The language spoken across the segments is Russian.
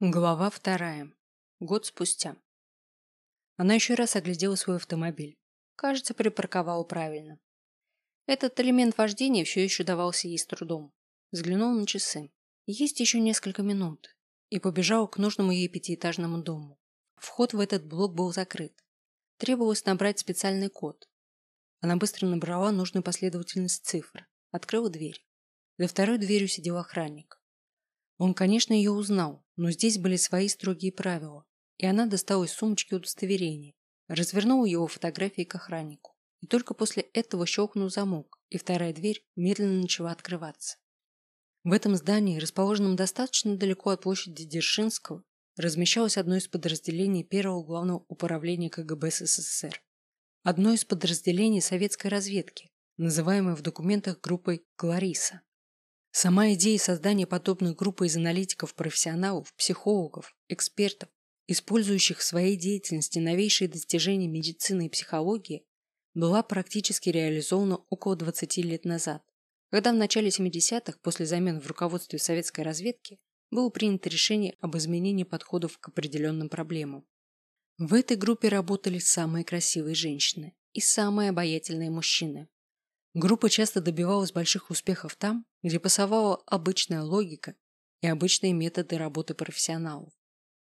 Глава вторая. Год спустя. Она еще раз оглядела свой автомобиль. Кажется, припарковала правильно. Этот элемент вождения все еще давался ей с трудом. Взглянула на часы. Есть еще несколько минут. И побежала к нужному ей пятиэтажному дому. Вход в этот блок был закрыт. Требовалось набрать специальный код. Она быстро набрала нужную последовательность цифр. Открыла дверь. За второй дверью сидел охранник. Он, конечно, ее узнал, но здесь были свои строгие правила, и она достала из сумочки удостоверение, развернула его фотографии к охраннику. И только после этого щелкнул замок, и вторая дверь медленно начала открываться. В этом здании, расположенном достаточно далеко от площади Дзержинского, размещалось одно из подразделений Первого главного управления КГБ СССР. Одно из подразделений советской разведки, называемое в документах группой «Клариса». Сама идея создания подобной группы из аналитиков-профессионалов, психологов, экспертов, использующих в своей деятельности новейшие достижения медицины и психологии, была практически реализована около 20 лет назад, когда в начале 70-х, после замен в руководстве советской разведки, было принято решение об изменении подходов к определенным проблемам. В этой группе работали самые красивые женщины и самые обаятельные мужчины. Группа часто добивалась больших успехов там, где пасовала обычная логика и обычные методы работы профессионалов.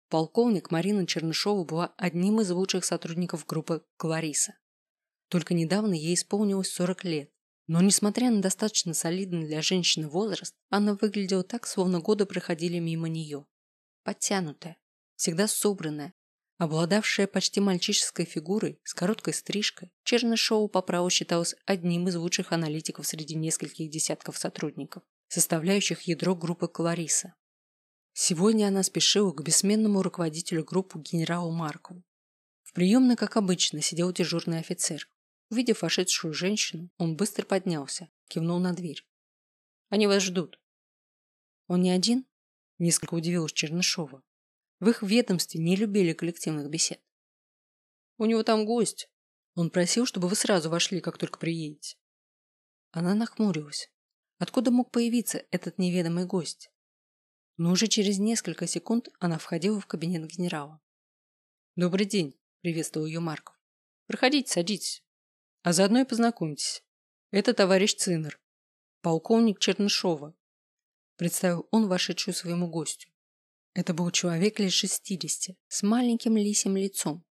Полковник Марина Чернышова была одним из лучших сотрудников группы «Клариса». Только недавно ей исполнилось 40 лет, но несмотря на достаточно солидный для женщины возраст, она выглядела так, словно годы проходили мимо нее. Подтянутая, всегда собранная, Обладавшая почти мальчишеской фигурой, с короткой стрижкой, Чернышоу по праву считалась одним из лучших аналитиков среди нескольких десятков сотрудников, составляющих ядро группы Клариса. Сегодня она спешила к бессменному руководителю группы генералу Маркову. В приемной, как обычно, сидел дежурный офицер. Увидев вошедшую женщину, он быстро поднялся, кивнул на дверь. «Они вас ждут». «Он не один?» – несколько удивилась Чернышова. В их ведомстве не любили коллективных бесед. У него там гость. Он просил, чтобы вы сразу вошли, как только приедете. Она нахмурилась. Откуда мог появиться этот неведомый гость? Но уже через несколько секунд она входила в кабинет генерала. «Добрый день», — приветствовал ее Марков. «Проходите, садитесь. А заодно и познакомьтесь. Это товарищ Цинер, полковник Чернышова», — представил он вошедшую своему гостю. Это был человек лет шестидесяти, с маленьким лисим лицом.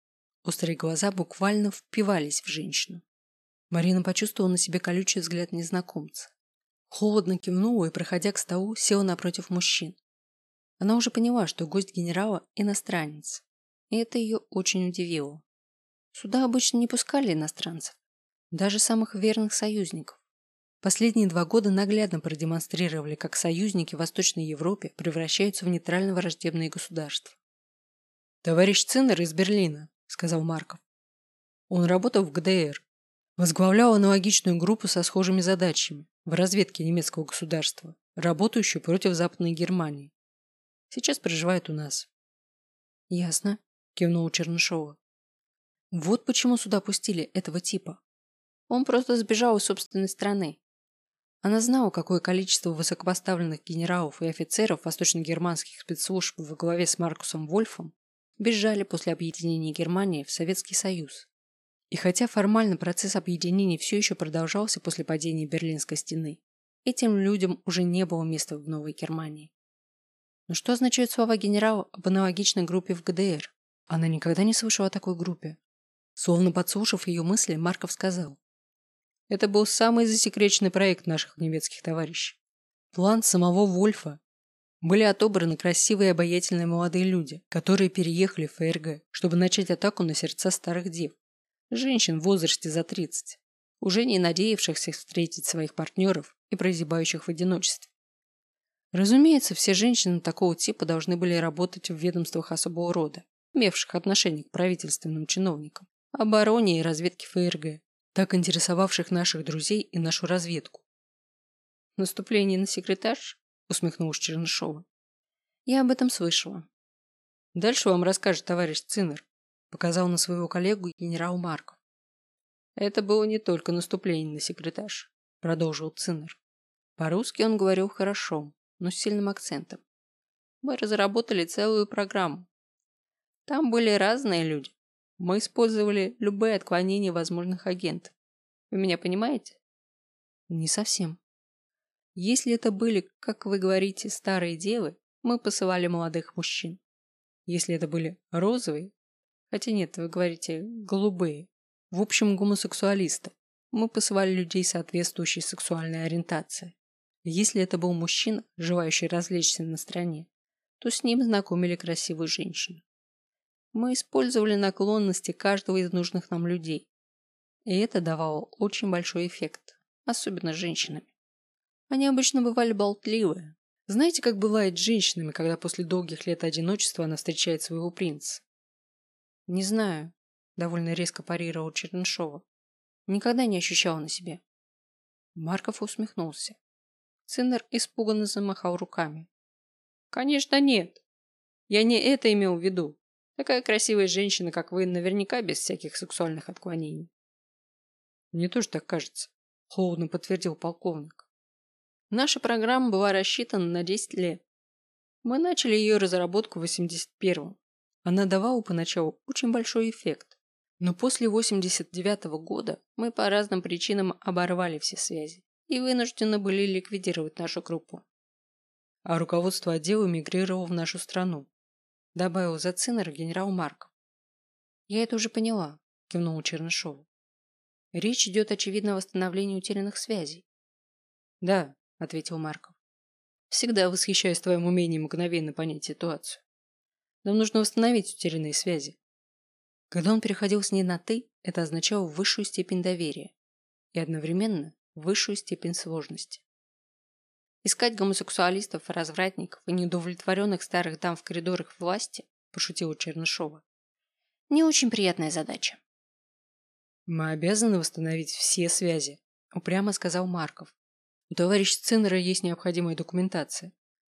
Острые глаза буквально впивались в женщину. Марина почувствовала на себе колючий взгляд незнакомца. Холодно кивнула и, проходя к столу, села напротив мужчин. Она уже поняла, что гость генерала – иностранец. И это ее очень удивило. Сюда обычно не пускали иностранцев, даже самых верных союзников. Последние два года наглядно продемонстрировали, как союзники в Восточной Европе превращаются в нейтрально-враждебные государства. «Товарищ Циннер из Берлина», – сказал Марков. Он работал в ГДР, возглавлял аналогичную группу со схожими задачами в разведке немецкого государства, работающую против Западной Германии. Сейчас проживает у нас. «Ясно», – кивнул Чернышова. «Вот почему сюда пустили этого типа. Он просто сбежал из собственной страны, она знала, какое количество высокопоставленных генералов и офицеров восточно-германских спецслужб во главе с Маркусом Вольфом бежали после объединения Германии в Советский Союз. И хотя формально процесс объединения все еще продолжался после падения Берлинской стены, этим людям уже не было места в Новой Германии. Но что означают слова генерала об аналогичной группе в ГДР? Она никогда не слышала о такой группе. Словно подслушав ее мысли, Марков сказал. Это был самый засекреченный проект наших немецких товарищей. План самого Вольфа. Были отобраны красивые и обаятельные молодые люди, которые переехали в ФРГ, чтобы начать атаку на сердца старых дев. Женщин в возрасте за 30, уже не надеявшихся встретить своих партнеров и прозябающих в одиночестве. Разумеется, все женщины такого типа должны были работать в ведомствах особого рода, имевших отношение к правительственным чиновникам, обороне и разведке ФРГ, так интересовавших наших друзей и нашу разведку. «Наступление на секретарш?» – усмехнулась Чернышова. «Я об этом слышала». «Дальше вам расскажет товарищ Цинер», – показал на своего коллегу генерал Марков. «Это было не только наступление на секретарш», – продолжил Цинер. По-русски он говорил хорошо, но с сильным акцентом. Мы разработали целую программу. Там были разные люди. Мы использовали любые отклонения возможных агентов. Вы меня понимаете? Не совсем. Если это были, как вы говорите, старые девы, мы посылали молодых мужчин. Если это были розовые, хотя нет, вы говорите голубые, в общем гомосексуалисты, мы посылали людей соответствующей сексуальной ориентации. Если это был мужчина, желающий развлечься на стороне, то с ним знакомили красивую женщину. Мы использовали наклонности каждого из нужных нам людей. И это давало очень большой эффект, особенно с женщинами. Они обычно бывали болтливые. Знаете, как бывает с женщинами, когда после долгих лет одиночества она встречает своего принца? Не знаю, довольно резко парировал Чернышова. Никогда не ощущала на себе. Марков усмехнулся. Цинер испуганно замахал руками. Конечно, нет. Я не это имел в виду. Такая красивая женщина, как вы, наверняка без всяких сексуальных отклонений. Мне тоже так кажется, холодно подтвердил полковник. Наша программа была рассчитана на 10 лет. Мы начали ее разработку в 81-м. Она давала поначалу очень большой эффект. Но после 89 -го года мы по разным причинам оборвали все связи и вынуждены были ликвидировать нашу группу. А руководство отдела мигрировало в нашу страну. Добавил за Цинер генерал Марков. Я это уже поняла, кивнул Чернышову. Речь идет, очевидно, о восстановлении утерянных связей. Да, ответил Марков. Всегда восхищаюсь твоим умением мгновенно понять ситуацию. Нам нужно восстановить утерянные связи. Когда он переходил с ней на «ты», это означало высшую степень доверия и одновременно высшую степень сложности. Искать гомосексуалистов, развратников и неудовлетворенных старых дам в коридорах власти, пошутила Чернышова, не очень приятная задача. Мы обязаны восстановить все связи, упрямо сказал Марков. У товарища Циннера есть необходимая документация.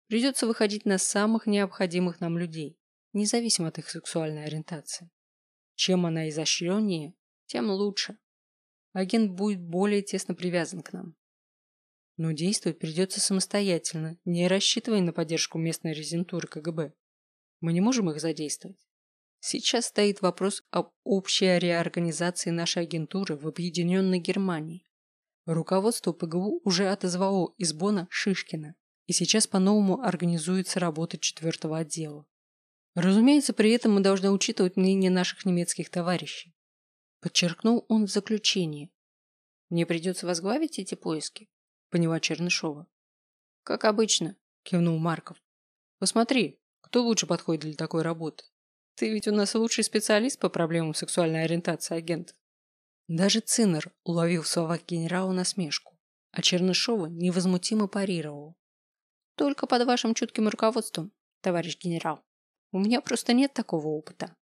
Придется выходить на самых необходимых нам людей, независимо от их сексуальной ориентации. Чем она изощреннее, тем лучше. Агент будет более тесно привязан к нам. Но действовать придется самостоятельно, не рассчитывая на поддержку местной резентуры КГБ. Мы не можем их задействовать. Сейчас стоит вопрос об общей реорганизации нашей агентуры в Объединенной Германии. Руководство ПГУ уже отозвало из Бона Шишкина, и сейчас по-новому организуется работа четвертого отдела. Разумеется, при этом мы должны учитывать мнение наших немецких товарищей. Подчеркнул он в заключении. Мне придется возглавить эти поиски, поняла Чернышова. Как обычно, кивнул Марков. Посмотри, кто лучше подходит для такой работы. Ты ведь у нас лучший специалист по проблемам сексуальной ориентации агентов. Даже Циннер уловил в словах генерала насмешку, а Чернышова невозмутимо парировал. Только под вашим чутким руководством, товарищ генерал. У меня просто нет такого опыта.